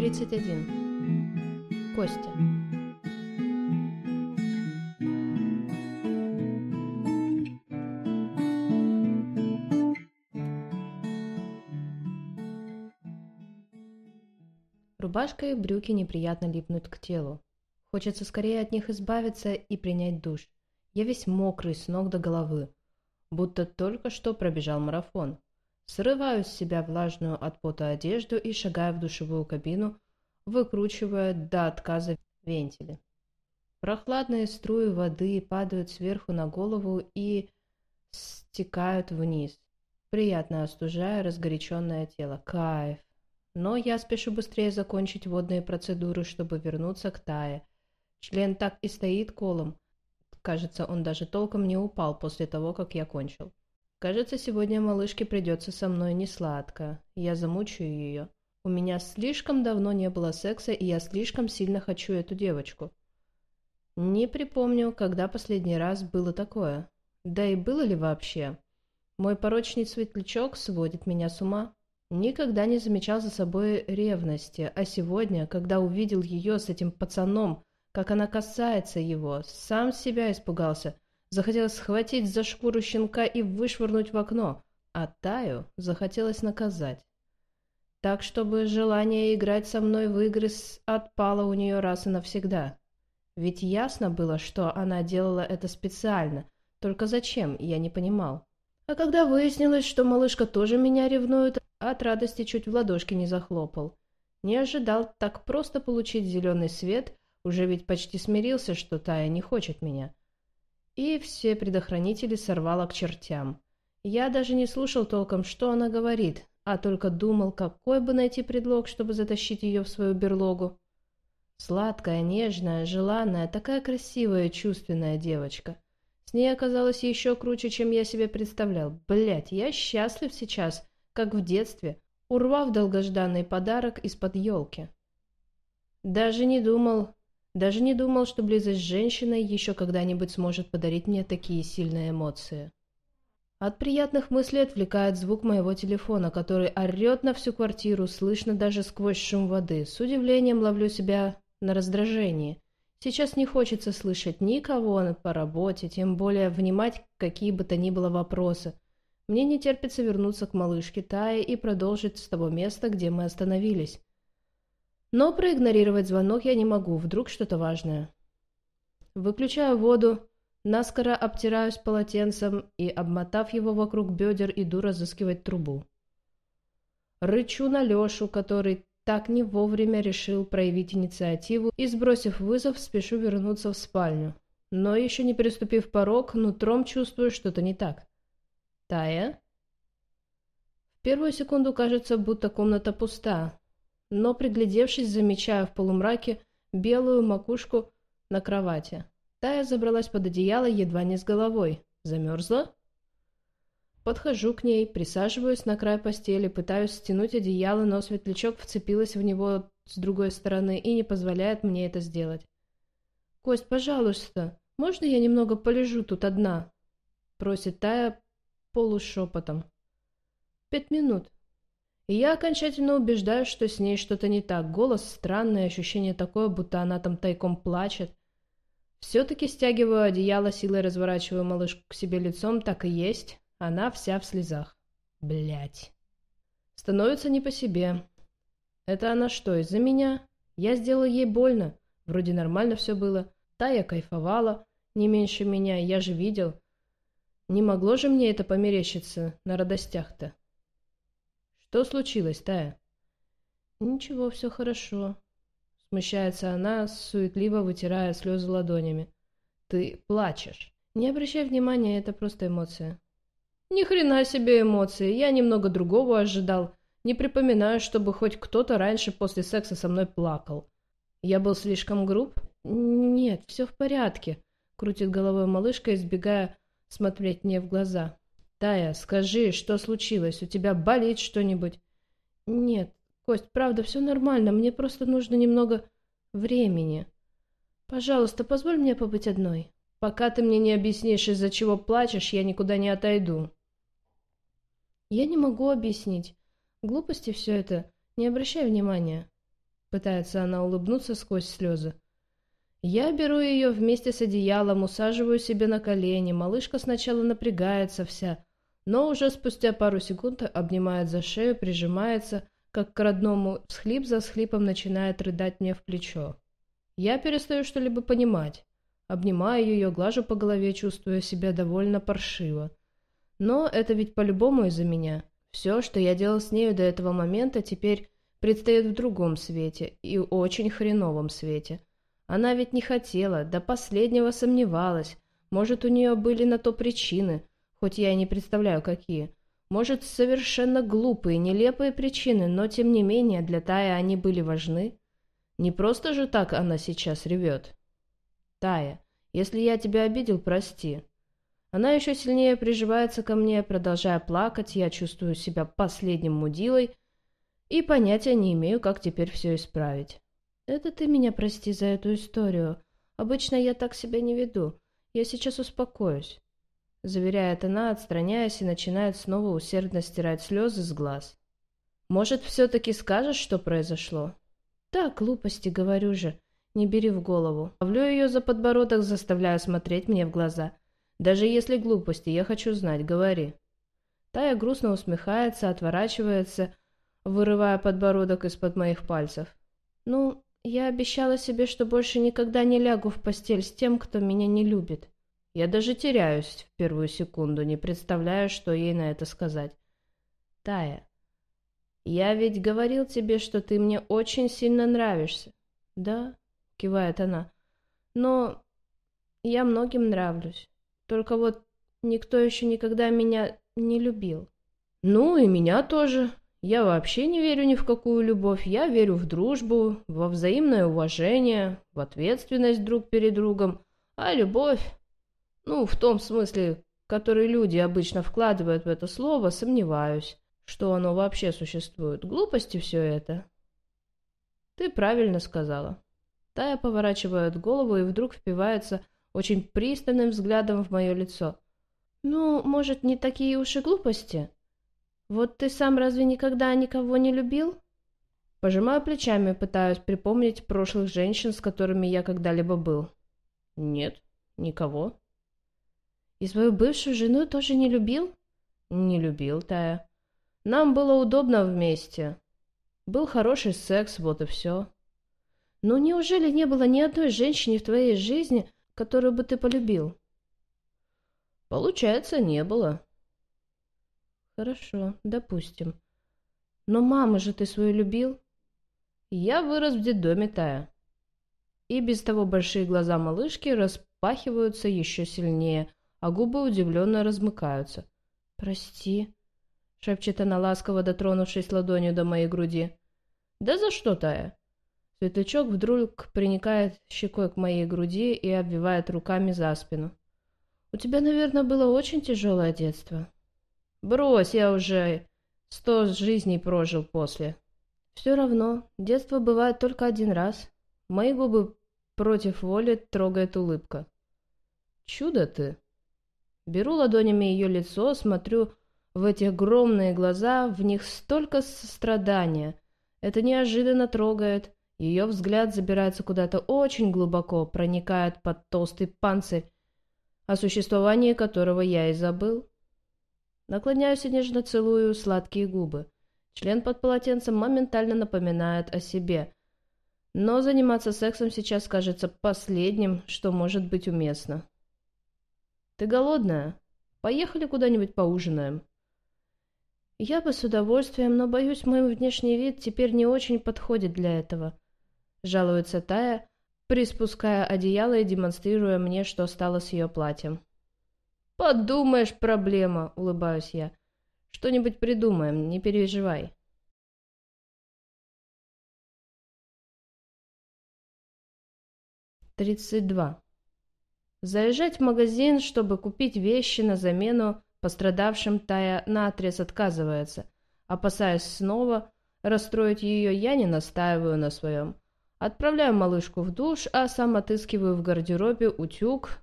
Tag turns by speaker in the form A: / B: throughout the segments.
A: 31. Костя. Рубашка и брюки неприятно липнут к телу. Хочется скорее от них избавиться и принять душ. Я весь мокрый с ног до головы, будто только что пробежал марафон. Срываю с себя влажную от пота одежду и шагаю в душевую кабину, выкручивая до отказа вентили. Прохладные струи воды падают сверху на голову и стекают вниз, приятно остужая разгоряченное тело. Кайф! Но я спешу быстрее закончить водные процедуры, чтобы вернуться к Тае. Член так и стоит колом. Кажется, он даже толком не упал после того, как я кончил. Кажется, сегодня малышке придется со мной не сладко. Я замучаю ее. У меня слишком давно не было секса, и я слишком сильно хочу эту девочку. Не припомню, когда последний раз было такое. Да и было ли вообще? Мой порочный светлячок сводит меня с ума. Никогда не замечал за собой ревности, а сегодня, когда увидел ее с этим пацаном, как она касается его, сам себя испугался. Захотелось схватить за шкуру щенка и вышвырнуть в окно, а Таю захотелось наказать. Так, чтобы желание играть со мной в игры отпало у нее раз и навсегда. Ведь ясно было, что она делала это специально, только зачем, я не понимал. А когда выяснилось, что малышка тоже меня ревнует, от радости чуть в ладошки не захлопал. Не ожидал так просто получить зеленый свет, уже ведь почти смирился, что Тая не хочет меня. И все предохранители сорвало к чертям. Я даже не слушал толком, что она говорит, а только думал, какой бы найти предлог, чтобы затащить ее в свою берлогу. Сладкая, нежная, желанная, такая красивая чувственная девочка. С ней оказалось еще круче, чем я себе представлял. Блять, я счастлив сейчас, как в детстве, урвав долгожданный подарок из-под елки. Даже не думал, даже не думал, что близость с женщиной еще когда-нибудь сможет подарить мне такие сильные эмоции. От приятных мыслей отвлекает звук моего телефона, который орет на всю квартиру, слышно даже сквозь шум воды. С удивлением ловлю себя на раздражении. Сейчас не хочется слышать никого по работе, тем более внимать какие бы то ни было вопросы. Мне не терпится вернуться к малышке Тае и продолжить с того места, где мы остановились. Но проигнорировать звонок я не могу, вдруг что-то важное. Выключаю воду, наскоро обтираюсь полотенцем и, обмотав его вокруг бедер, иду разыскивать трубу. Рычу на Лешу, который так не вовремя решил проявить инициативу и, сбросив вызов, спешу вернуться в спальню. Но еще не переступив порог, нутром чувствую что-то не так. Тая? В первую секунду кажется, будто комната пуста, но, приглядевшись, замечаю в полумраке белую макушку на кровати. Тая забралась под одеяло едва не с головой. Замерзла? Подхожу к ней, присаживаюсь на край постели, пытаюсь стянуть одеяло, но светлячок вцепилась в него с другой стороны и не позволяет мне это сделать. «Кость, пожалуйста, можно я немного полежу тут одна?» Просит Тая полушепотом. «Пять минут». Я окончательно убеждаюсь, что с ней что-то не так. Голос странный, ощущение такое, будто она там тайком плачет. Все-таки стягиваю одеяло, силой разворачиваю малышку к себе лицом, так и есть. Она вся в слезах. Блять. Становится не по себе. Это она что, из-за меня? Я сделал ей больно. Вроде нормально все было. Тая кайфовала, не меньше меня, я же видел. Не могло же мне это померещиться на радостях-то. Что случилось, Тая? Ничего, все хорошо. Смущается она, суетливо вытирая слезы ладонями. Ты плачешь. Не обращай внимания, это просто эмоция. Ни хрена себе эмоции, я немного другого ожидал. Не припоминаю, чтобы хоть кто-то раньше после секса со мной плакал. Я был слишком груб? Нет, все в порядке, крутит головой малышка, избегая смотреть мне в глаза. «Тая, скажи, что случилось? У тебя болит что-нибудь?» «Нет, Кость, правда, все нормально. Мне просто нужно немного времени. Пожалуйста, позволь мне побыть одной. Пока ты мне не объяснишь, из-за чего плачешь, я никуда не отойду». «Я не могу объяснить. Глупости все это. Не обращай внимания». Пытается она улыбнуться сквозь слезы. Я беру ее вместе с одеялом, усаживаю себе на колени. Малышка сначала напрягается вся, но уже спустя пару секунд обнимает за шею, прижимается, как к родному, всхлип за всхлипом начинает рыдать мне в плечо. Я перестаю что-либо понимать. Обнимаю ее, глажу по голове, чувствуя себя довольно паршиво. Но это ведь по-любому из-за меня. Все, что я делал с нею до этого момента, теперь предстоит в другом свете и очень хреновом свете. Она ведь не хотела, до последнего сомневалась. Может, у нее были на то причины, хоть я и не представляю, какие. Может, совершенно глупые, нелепые причины, но тем не менее для Тая они были важны. Не просто же так она сейчас ревет. Тая, если я тебя обидел, прости. Она еще сильнее приживается ко мне, продолжая плакать, я чувствую себя последним мудилой и понятия не имею, как теперь все исправить. «Это ты меня прости за эту историю. Обычно я так себя не веду. Я сейчас успокоюсь», — заверяет она, отстраняясь и начинает снова усердно стирать слезы с глаз. «Может, все-таки скажешь, что произошло?» «Так, глупости, говорю же. Не бери в голову. Ловлю ее за подбородок, заставляю смотреть мне в глаза. Даже если глупости, я хочу знать, говори». Тая грустно усмехается, отворачивается, вырывая подбородок из-под моих пальцев. «Ну, я обещала себе, что больше никогда не лягу в постель с тем, кто меня не любит. Я даже теряюсь в первую секунду, не представляю, что ей на это сказать. Тая, я ведь говорил тебе, что ты мне очень сильно нравишься. Да, кивает она. Но я многим нравлюсь. Только вот никто еще никогда меня не любил. Ну и меня тоже, я вообще не верю ни в какую любовь, я верю в дружбу, во взаимное уважение, в ответственность друг перед другом, а любовь, ну, в том смысле, который люди обычно вкладывают в это слово, сомневаюсь, что оно вообще существует. Глупости все это. Ты правильно сказала. Тая поворачивает голову и вдруг впивается очень пристальным взглядом в мое лицо. Ну, может, не такие уж и глупости? Вот ты сам разве никогда никого не любил? Пожимаю плечами, пытаюсь припомнить прошлых женщин, с которыми я когда-либо был. Нет, никого. И свою бывшую жену тоже не любил? Не любил, Тая. Нам было удобно вместе. Был хороший секс, вот и все. Но неужели не было ни одной женщины в твоей жизни, которую бы ты полюбил? Получается, не было. Хорошо, допустим. Но маму же ты свою любил? Я вырос в детдоме, Тая. И без того большие глаза малышки распахиваются еще сильнее, а губы удивленно размыкаются. «Прости», — шепчет она ласково, дотронувшись ладонью до моей груди. «Да за что, Тая?» Светлячок вдруг приникает щекой к моей груди и обвивает руками за спину. «У тебя, наверное, было очень тяжелое детство». Брось, я уже сто жизней прожил после. Все равно, детство бывает только один раз. Мои губы против воли трогает улыбка. Чудо ты. Беру ладонями ее лицо, смотрю в эти огромные глаза, в них столько сострадания. Это неожиданно трогает. Ее взгляд забирается куда-то очень глубоко, проникает под толстый панцирь, о существовании которого я и забыл. Наклоняюсь и нежно целую сладкие губы. Член под полотенцем моментально напоминает о себе. Но заниматься сексом сейчас кажется последним, что может быть уместно. «Ты голодная? Поехали куда-нибудь поужинаем?» «Я бы с удовольствием, но, боюсь, мой внешний вид теперь не очень подходит для этого», — жалуется Тая, приспуская одеяло и демонстрируя мне, что стало с ее платьем. «Подумаешь, проблема!» — улыбаюсь я. «Что-нибудь придумаем, не переживай». Тридцать два. Заезжать в магазин, чтобы купить вещи на замену пострадавшим, Тая наотрез отказывается. Опасаясь снова расстроить ее, я не настаиваю на своем. Отправляю малышку в душ, а сам отыскиваю в гардеробе утюг,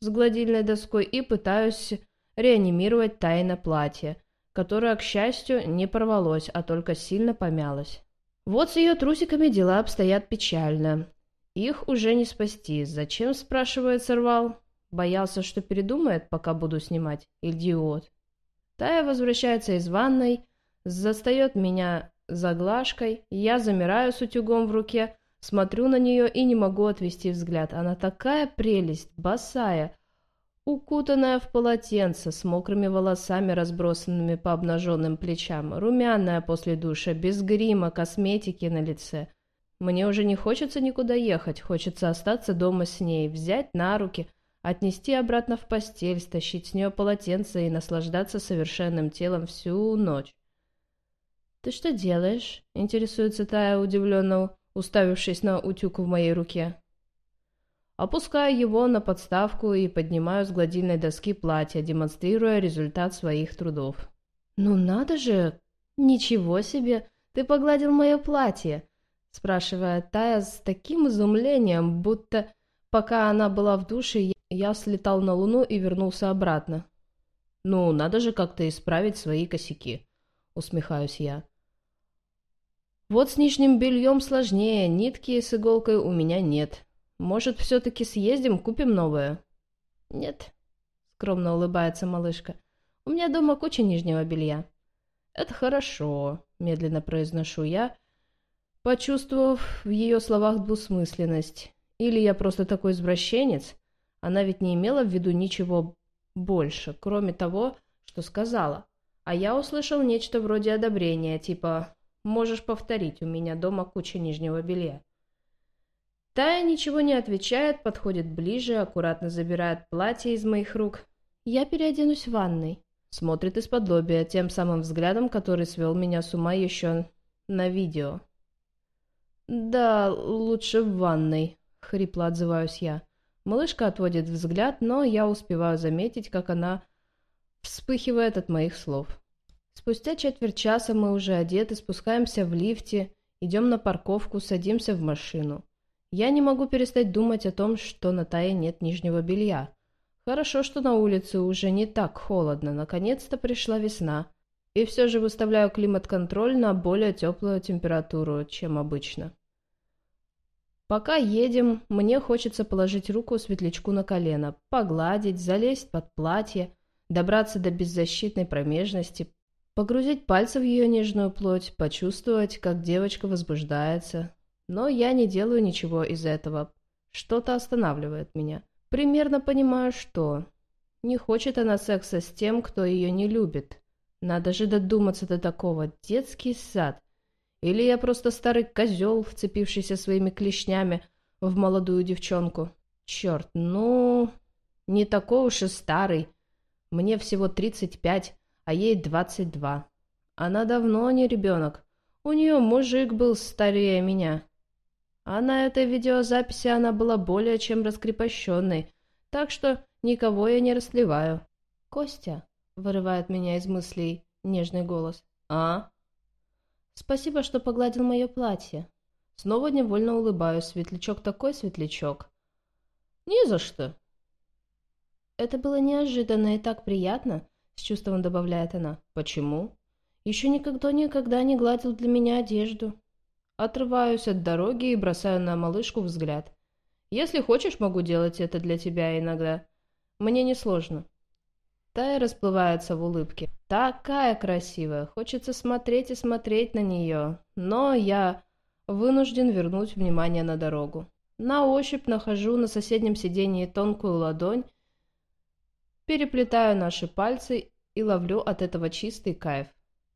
A: с гладильной доской и пытаюсь реанимировать тайное платье, которое, к счастью, не порвалось, а только сильно помялось. Вот с ее трусиками дела обстоят печально. Их уже не спасти. Зачем, спрашивает, сорвал? Боялся, что передумает, пока буду снимать. Идиот. Тая возвращается из ванной, застает меня за глажкой, я замираю с утюгом в руке, смотрю на нее и не могу отвести взгляд. Она такая прелесть, босая, укутанная в полотенце, с мокрыми волосами, разбросанными по обнаженным плечам, румяная после душа, без грима, косметики на лице. Мне уже не хочется никуда ехать, хочется остаться дома с ней, взять на руки – отнести обратно в постель, стащить с нее полотенце и наслаждаться совершенным телом всю ночь. «Ты что делаешь?» — интересуется Тая, удивленно уставившись на утюг в моей руке. Опускаю его на подставку и поднимаю с гладильной доски платья, демонстрируя результат своих трудов. «Ну надо же! Ничего себе! Ты погладил мое платье!» — спрашивает Тая с таким изумлением, будто пока она была в душе, я слетал на Луну и вернулся обратно. «Ну, надо же как-то исправить свои косяки», — усмехаюсь я. «Вот с нижним бельем сложнее, нитки с иголкой у меня нет. Может, все-таки съездим, купим новое?» «Нет», — скромно улыбается малышка. «У меня дома куча нижнего белья». «Это хорошо», — медленно произношу я, почувствовав в ее словах двусмысленность. «Или я просто такой извращенец?» Она ведь не имела в виду ничего больше, кроме того, что сказала. А я услышал нечто вроде одобрения, типа «можешь повторить, у меня дома куча нижнего белья». Тая ничего не отвечает, подходит ближе, аккуратно забирает платье из моих рук. «Я переоденусь в ванной», — смотрит из-под лобия тем самым взглядом, который свел меня с ума еще на видео. «Да, лучше в ванной», — хрипло отзываюсь я. Малышка отводит взгляд, но я успеваю заметить, как она вспыхивает от моих слов. Спустя четверть часа мы уже одеты, спускаемся в лифте, идем на парковку, садимся в машину. Я не могу перестать думать о том, что на Тае нет нижнего белья. Хорошо, что на улице уже не так холодно, наконец-то пришла весна. И все же выставляю климат-контроль на более теплую температуру, чем обычно. Пока едем, мне хочется положить руку светлячку на колено, погладить, залезть под платье, добраться до беззащитной промежности, погрузить пальцы в ее нежную плоть, почувствовать, как девочка возбуждается. Но я не делаю ничего из этого. Что-то останавливает меня. Примерно понимаю, что. Не хочет она секса с тем, кто ее не любит. Надо же додуматься до такого. Детский сад. Или я просто старый козел, вцепившийся своими клешнями в молодую девчонку. Черт, ну... Не такой уж и старый. Мне всего 35, а ей 22. Она давно не ребенок. У нее мужик был старее меня. А на этой видеозаписи она была более чем раскрепощенной, так что никого я не расливаю. «Костя», — вырывает меня из мыслей нежный голос. «А?» Спасибо, что погладил мое платье. Снова невольно улыбаюсь. Светлячок такой светлячок. Не за что. Это было неожиданно и так приятно, с чувством добавляет она. Почему? Еще никогда никогда не гладил для меня одежду. Отрываюсь от дороги и бросаю на малышку взгляд. Если хочешь, могу делать это для тебя иногда. Мне не сложно. Тая расплывается в улыбке. Такая красивая, хочется смотреть и смотреть на нее. Но я вынужден вернуть внимание на дорогу. На ощупь нахожу на соседнем сиденье тонкую ладонь, переплетаю наши пальцы и ловлю от этого чистый кайф.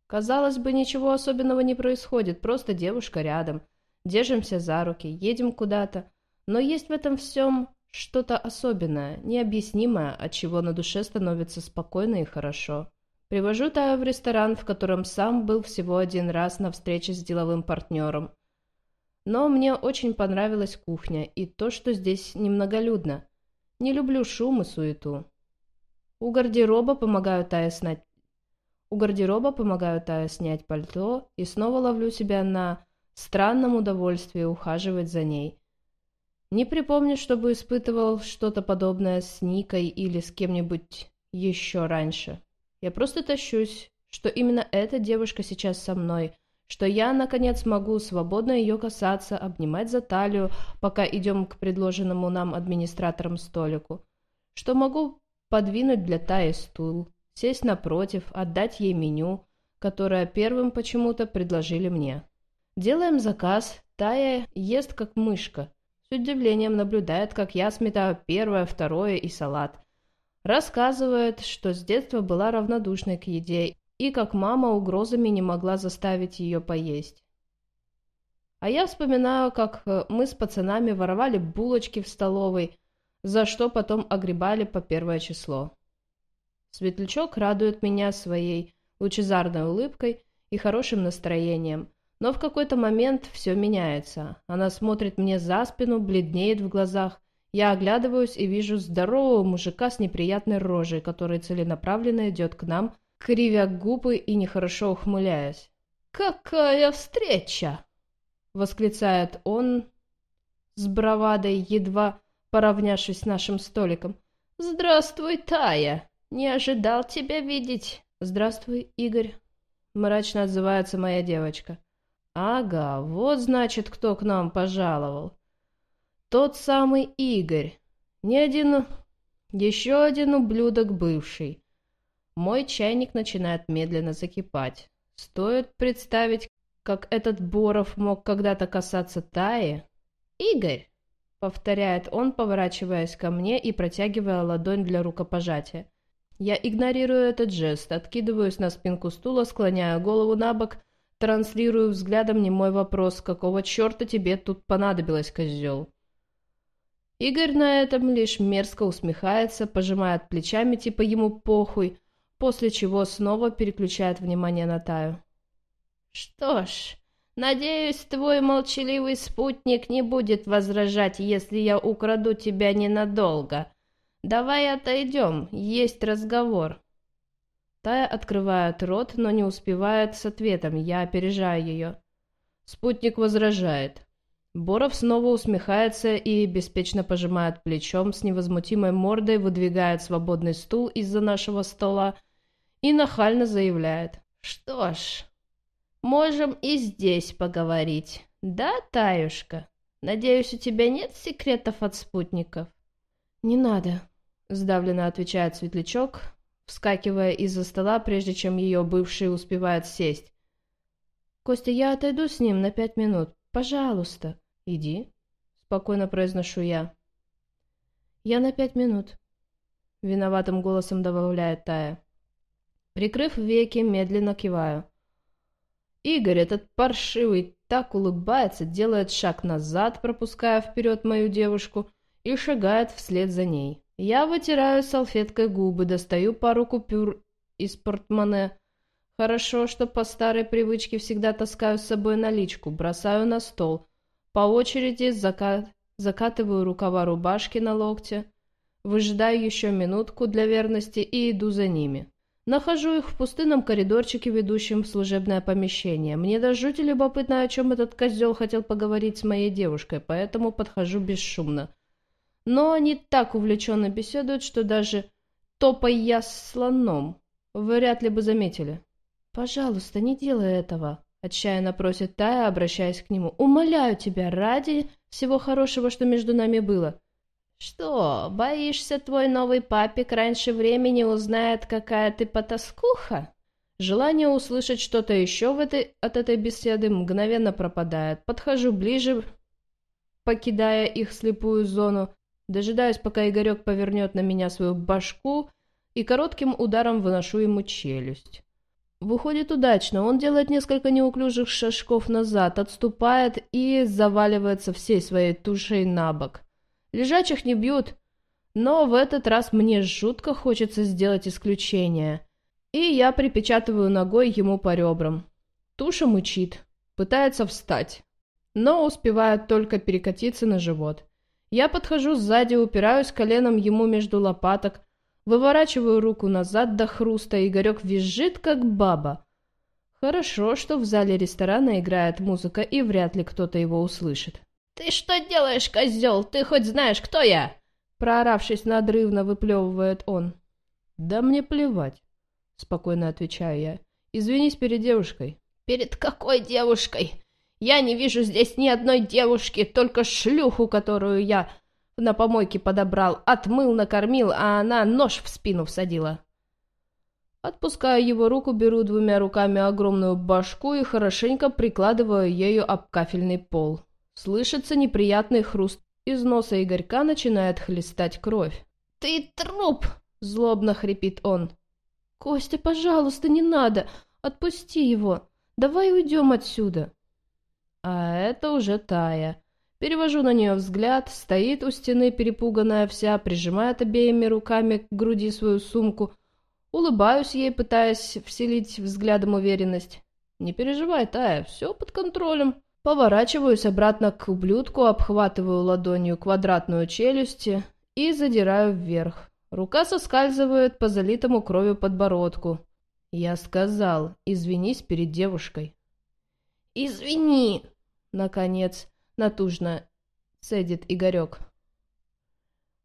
A: Казалось бы, ничего особенного не происходит, просто девушка рядом. Держимся за руки, едем куда-то. Но есть в этом всем что-то особенное, необъяснимое, от чего на душе становится спокойно и хорошо. Привожу Таю в ресторан, в котором сам был всего один раз на встрече с деловым партнером. Но мне очень понравилась кухня и то, что здесь немноголюдно. Не люблю шум и суету. У гардероба помогаю Тае снять у гардероба помогаю Тае снять пальто и снова ловлю себя на странном удовольствии ухаживать за ней. Не припомню, чтобы испытывал что-то подобное с Никой или с кем-нибудь еще раньше. Я просто тащусь, что именно эта девушка сейчас со мной, что я, наконец, могу свободно ее касаться, обнимать за талию, пока идем к предложенному нам администратором столику, что могу подвинуть для Таи стул, сесть напротив, отдать ей меню, которое первым почему-то предложили мне. Делаем заказ, Тая ест как мышка, с удивлением наблюдает, как я сметаю первое, второе и салат. Рассказывает, что с детства была равнодушной к еде и как мама угрозами не могла заставить ее поесть. А я вспоминаю, как э, мы с пацанами воровали булочки в столовой, за что потом огребали по первое число. Светлячок радует меня своей лучезарной улыбкой и хорошим настроением, но в какой-то момент все меняется. Она смотрит мне за спину, бледнеет в глазах. Я оглядываюсь и вижу здорового мужика с неприятной рожей, который целенаправленно идет к нам, кривя губы и нехорошо ухмыляясь. «Какая встреча!» — восклицает он с бравадой, едва поравнявшись с нашим столиком. «Здравствуй, Тая! Не ожидал тебя видеть!» «Здравствуй, Игорь!» — мрачно отзывается моя девочка. «Ага, вот значит, кто к нам пожаловал. Тот самый Игорь. Не один... Еще один ублюдок бывший. Мой чайник начинает медленно закипать. Стоит представить, как этот Боров мог когда-то касаться Таи. «Игорь!» — повторяет он, поворачиваясь ко мне и протягивая ладонь для рукопожатия. Я игнорирую этот жест, откидываюсь на спинку стула, склоняя голову на бок, транслирую взглядом немой вопрос, какого черта тебе тут понадобилось, козел? Игорь на этом лишь мерзко усмехается, пожимает плечами, типа ему похуй, после чего снова переключает внимание на Таю. «Что ж, надеюсь, твой молчаливый спутник не будет возражать, если я украду тебя ненадолго. Давай отойдем, есть разговор». Тая открывает рот, но не успевает с ответом, я опережаю ее. Спутник возражает. Боров снова усмехается и беспечно пожимает плечом, с невозмутимой мордой выдвигает свободный стул из-за нашего стола и нахально заявляет. «Что ж, можем и здесь поговорить. Да, Таюшка? Надеюсь, у тебя нет секретов от спутников?» «Не надо», — сдавленно отвечает Светлячок, вскакивая из-за стола, прежде чем ее бывший успевает сесть. «Костя, я отойду с ним на пять минут. Пожалуйста, иди», — спокойно произношу я. «Я на пять минут», — виноватым голосом добавляет Тая. Прикрыв веки, медленно киваю. Игорь, этот паршивый, так улыбается, делает шаг назад, пропуская вперед мою девушку, и шагает вслед за ней. Я вытираю салфеткой губы, достаю пару купюр из портмоне. Хорошо, что по старой привычке всегда таскаю с собой наличку, бросаю на стол. По очереди закат... закатываю рукава рубашки на локте, выжидаю еще минутку для верности и иду за ними. Нахожу их в пустынном коридорчике, ведущем в служебное помещение. Мне до жути любопытно, о чем этот козел хотел поговорить с моей девушкой, поэтому подхожу бесшумно. Но они так увлеченно беседуют, что даже топай я слоном, вряд ли бы заметили. «Пожалуйста, не делай этого», — отчаянно просит Тая, обращаясь к нему. «Умоляю тебя, ради всего хорошего, что между нами было. «Что, боишься, твой новый папик раньше времени узнает, какая ты потаскуха?» Желание услышать что-то еще в этой, от этой беседы мгновенно пропадает. Подхожу ближе, покидая их слепую зону, дожидаюсь, пока Игорек повернет на меня свою башку и коротким ударом выношу ему челюсть. Выходит удачно, он делает несколько неуклюжих шажков назад, отступает и заваливается всей своей тушей на бок. Лежачих не бьют, но в этот раз мне жутко хочется сделать исключение. И я припечатываю ногой ему по ребрам. Туша мычит, пытается встать, но успевает только перекатиться на живот. Я подхожу сзади, упираюсь коленом ему между лопаток, выворачиваю руку назад до хруста, Игорек визжит, как баба. Хорошо, что в зале ресторана играет музыка, и вряд ли кто-то его услышит. «Ты что делаешь, козел? Ты хоть знаешь, кто я?» Прооравшись надрывно, выплевывает он.
B: «Да мне плевать», — спокойно отвечаю я. «Извинись перед девушкой.
A: «Перед какой девушкой? Я не вижу здесь ни одной девушки, только шлюху, которую я на помойке подобрал, отмыл, накормил, а она нож в спину всадила». Отпускаю его руку, беру двумя руками огромную башку и хорошенько прикладываю ею об кафельный пол. Слышится неприятный хруст. Из носа Игорька начинает хлестать кровь. «Ты труп!» — злобно хрипит он. «Костя, пожалуйста, не надо! Отпусти его! Давай уйдем отсюда!» А это уже Тая. Перевожу на нее взгляд, стоит у стены перепуганная вся, прижимает обеими руками к груди свою сумку. Улыбаюсь ей, пытаясь вселить взглядом уверенность. «Не переживай, Тая, все под контролем». Поворачиваюсь обратно к ублюдку, обхватываю ладонью квадратную челюсти и задираю вверх. Рука соскальзывает по залитому кровью подбородку. Я сказал, извинись перед девушкой. «Извини!» — наконец натужно цедит Игорек.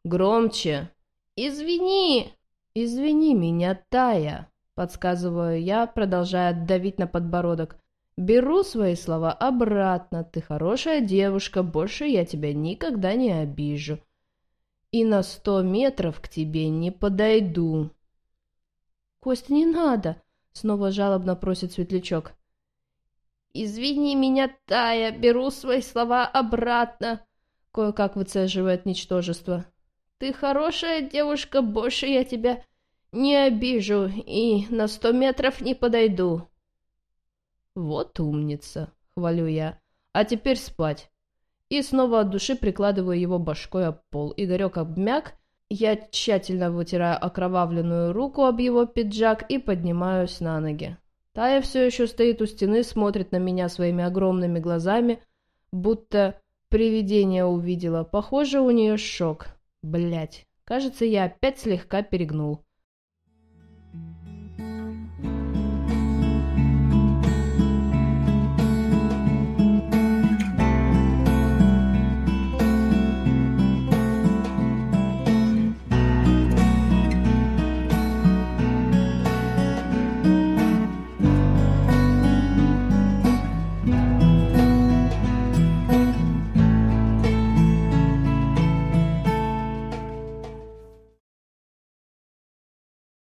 A: «Громче!» «Извини!» «Извини меня, Тая!» — подсказываю я, продолжая давить на подбородок. «Беру свои слова обратно. Ты хорошая девушка, больше я тебя никогда не обижу. И на сто метров к тебе не подойду». «Костя, не надо!» — снова жалобно просит Светлячок. «Извини меня, Тая, беру свои слова обратно», — кое-как выцеживает ничтожество. «Ты хорошая девушка, больше я тебя не обижу и на сто метров не подойду». «Вот умница», — хвалю я. «А теперь спать». И снова от души прикладываю его башкой об пол. Игорек обмяк, я тщательно вытираю окровавленную руку об его пиджак и поднимаюсь на ноги. Тая все еще стоит у стены, смотрит на меня своими огромными глазами, будто привидение увидела. Похоже, у нее шок. Блять, кажется, я опять слегка перегнул.